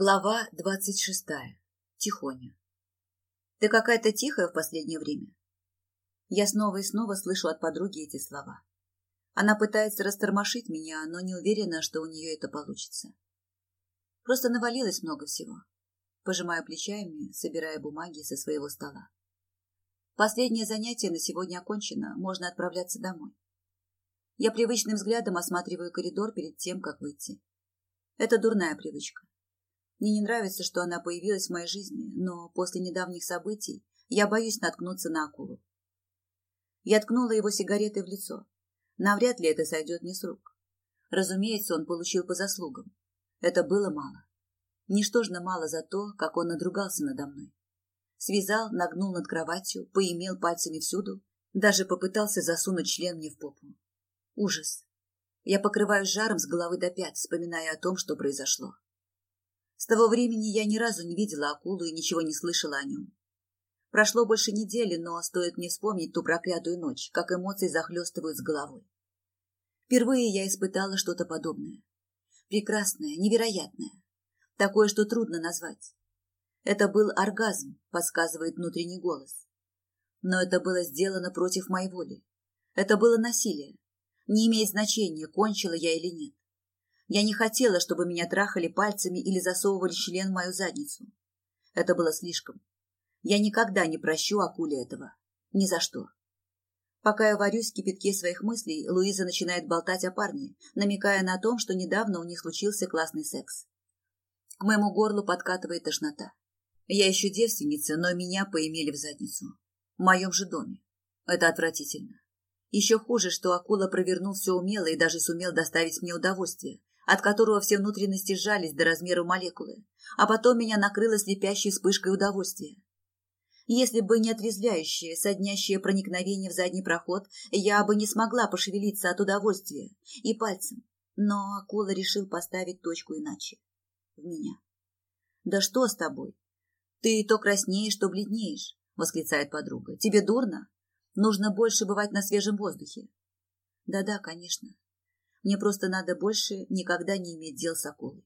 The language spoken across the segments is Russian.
Глава двадцать шестая. Тихоня. Ты какая-то тихая в последнее время. Я снова и снова слышу от подруги эти слова. Она пытается растормошить меня, но не уверена, что у нее это получится. Просто навалилось много всего. Пожимаю плечами, собирая бумаги со своего стола. Последнее занятие на сегодня окончено, можно отправляться домой. Я привычным взглядом осматриваю коридор перед тем, как выйти. Это дурная привычка мне не нравится, что она появилась в моей жизни, но после недавних событий я боюсь наткнуться на акулу. Я ткнула его сигаретой в лицо. Навряд ли это сойдет мне с рук. Разумеется, он получил по заслугам. Это было мало. Ничтожно мало за то, как он надругался надо мной. Связал, нагнул над кроватью, поимел пальцами всюду, даже попытался засунуть член мне в попу. Ужас. Я покрываюсь жаром с головы до пят, вспоминая о том, что произошло. С того времени я ни разу не видела акулу и ничего не слышала о нем. Прошло больше недели, но стоит мне вспомнить ту проклятую ночь, как эмоции захлестывают с головой. Впервые я испытала что-то подобное. Прекрасное, невероятное. Такое, что трудно назвать. Это был оргазм, подсказывает внутренний голос. Но это было сделано против моей воли. Это было насилие. Не имеет значения, кончила я или нет. Я не хотела, чтобы меня трахали пальцами или засовывали член в мою задницу. Это было слишком. Я никогда не прощу акуле этого. Ни за что. Пока я варюсь в кипятке своих мыслей, Луиза начинает болтать о парне, намекая на том, что недавно у них случился классный секс. К моему горлу подкатывает тошнота. Я еще девственница, но меня поимели в задницу. В моем же доме. Это отвратительно. Еще хуже, что акула провернул все умело и даже сумел доставить мне удовольствие, от которого все внутренности сжались до размера молекулы, а потом меня накрыло слепящей вспышкой удовольствия. Если бы не отрезвляющее, соднящее проникновение в задний проход, я бы не смогла пошевелиться от удовольствия и пальцем. Но акула решил поставить точку иначе. В меня. «Да что с тобой? Ты то краснеешь, то бледнеешь», — восклицает подруга. «Тебе дурно? Нужно больше бывать на свежем воздухе». «Да-да, конечно. Мне просто надо больше никогда не иметь дел с акулой.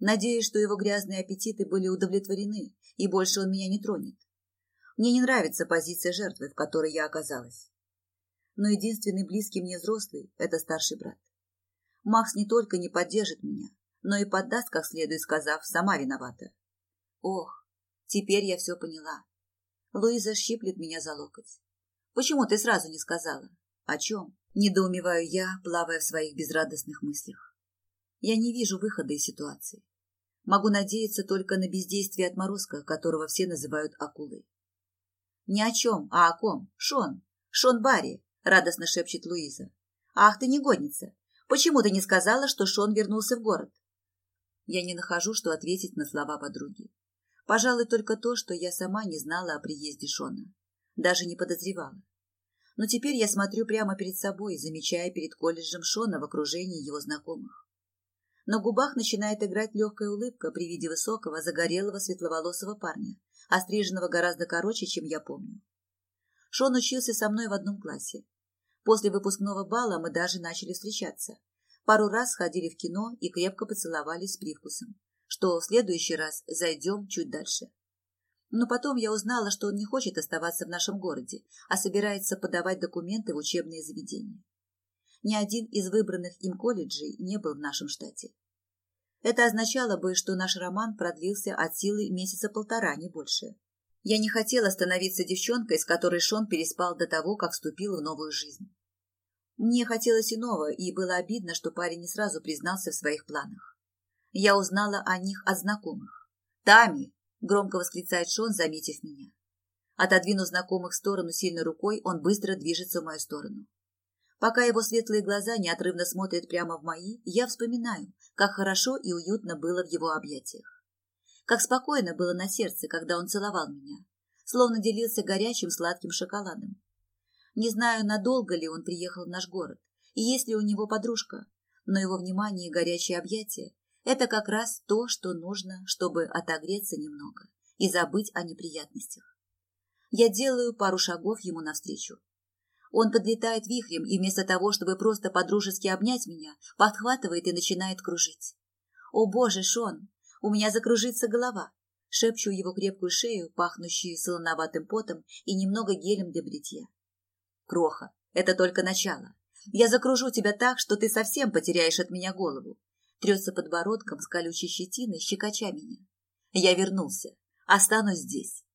Надеюсь, что его грязные аппетиты были удовлетворены, и больше он меня не тронет. Мне не нравится позиция жертвы, в которой я оказалась. Но единственный близкий мне взрослый – это старший брат. Макс не только не поддержит меня, но и поддаст, как следует сказав, сама виновата. Ох, теперь я все поняла. Луиза щиплет меня за локоть. Почему ты сразу не сказала? О чем? Недоумеваю я, плавая в своих безрадостных мыслях. Я не вижу выхода из ситуации. Могу надеяться только на бездействие отморозка, которого все называют акулой. «Ни о чем, а о ком? Шон! Шон Барри!» — радостно шепчет Луиза. «Ах ты негодница! Почему ты не сказала, что Шон вернулся в город?» Я не нахожу, что ответить на слова подруги. Пожалуй, только то, что я сама не знала о приезде Шона. Даже не подозревала. Но теперь я смотрю прямо перед собой, замечая перед колледжем Шона в окружении его знакомых. На губах начинает играть легкая улыбка при виде высокого, загорелого, светловолосого парня, остриженного гораздо короче, чем я помню. Шон учился со мной в одном классе. После выпускного бала мы даже начали встречаться. Пару раз сходили в кино и крепко поцеловались с привкусом, что в следующий раз зайдем чуть дальше. Но потом я узнала, что он не хочет оставаться в нашем городе, а собирается подавать документы в учебные заведения. Ни один из выбранных им колледжей не был в нашем штате. Это означало бы, что наш роман продлился от силы месяца полтора, не больше. Я не хотела становиться девчонкой, с которой Шон переспал до того, как вступил в новую жизнь. Мне хотелось иного, и было обидно, что парень не сразу признался в своих планах. Я узнала о них от знакомых. «Тами!» Громко восклицает Шон, заметив меня. Отодвинув знакомых в сторону сильной рукой, он быстро движется в мою сторону. Пока его светлые глаза неотрывно смотрят прямо в мои, я вспоминаю, как хорошо и уютно было в его объятиях. Как спокойно было на сердце, когда он целовал меня, словно делился горячим сладким шоколадом. Не знаю, надолго ли он приехал в наш город, и есть ли у него подружка, но его внимание и горячие объятия это как раз то, что нужно, чтобы отогреться немного и забыть о неприятностях. Я делаю пару шагов ему навстречу. Он подлетает вихрем и вместо того, чтобы просто подружески обнять меня, подхватывает и начинает кружить. «О боже, Шон, у меня закружится голова!» Шепчу его крепкую шею, пахнущую солоноватым потом и немного гелем для бритья. «Кроха, это только начало. Я закружу тебя так, что ты совсем потеряешь от меня голову трется подбородком с колючей щетиной, щекоча меня. Я вернулся. Останусь здесь.